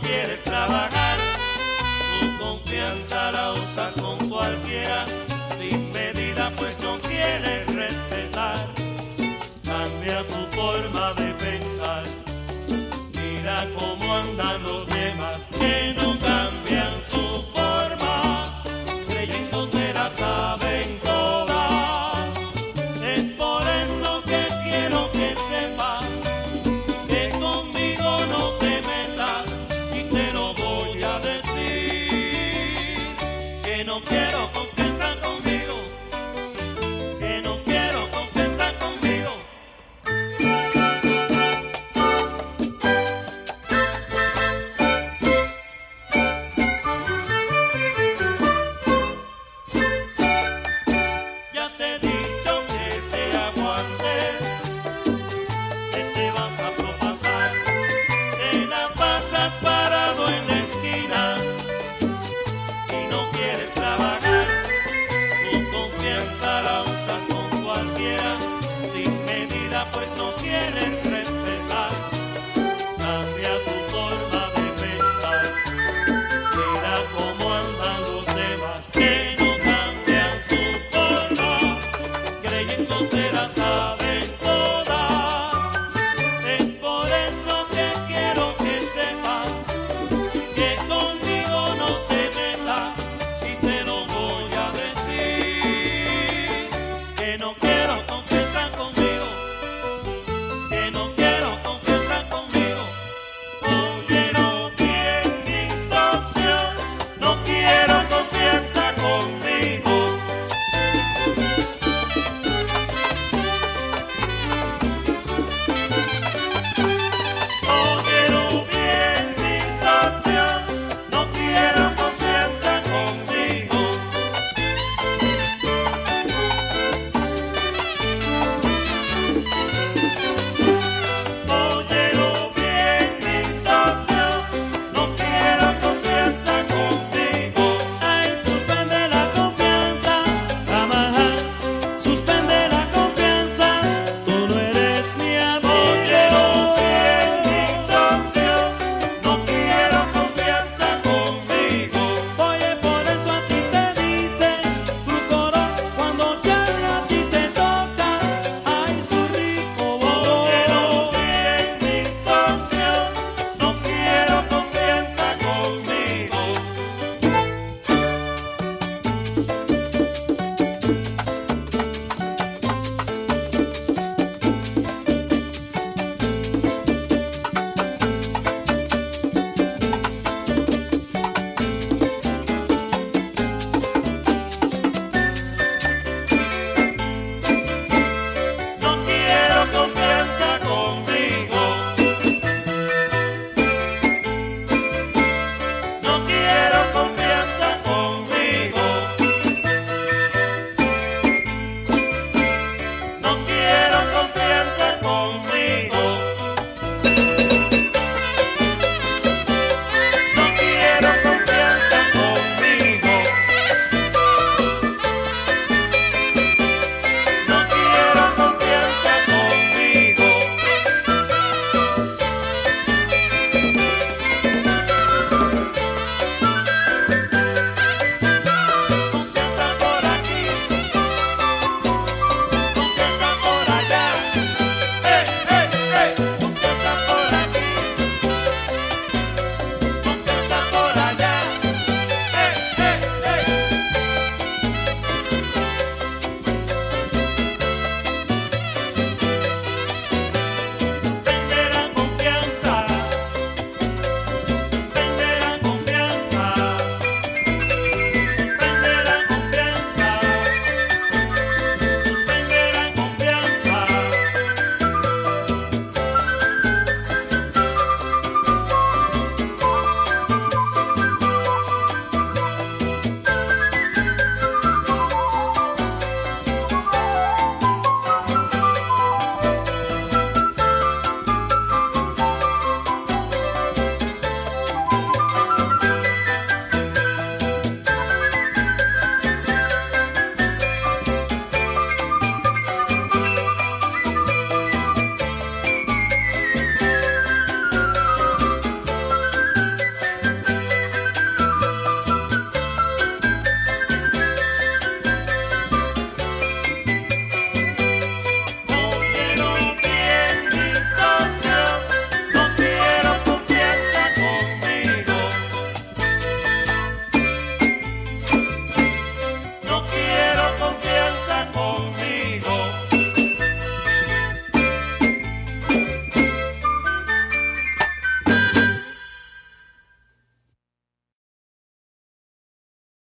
quieres trabajar, tu confianza la usas con cualquiera, sin medida pues no quieres respetar. Cambia tu forma de no quiero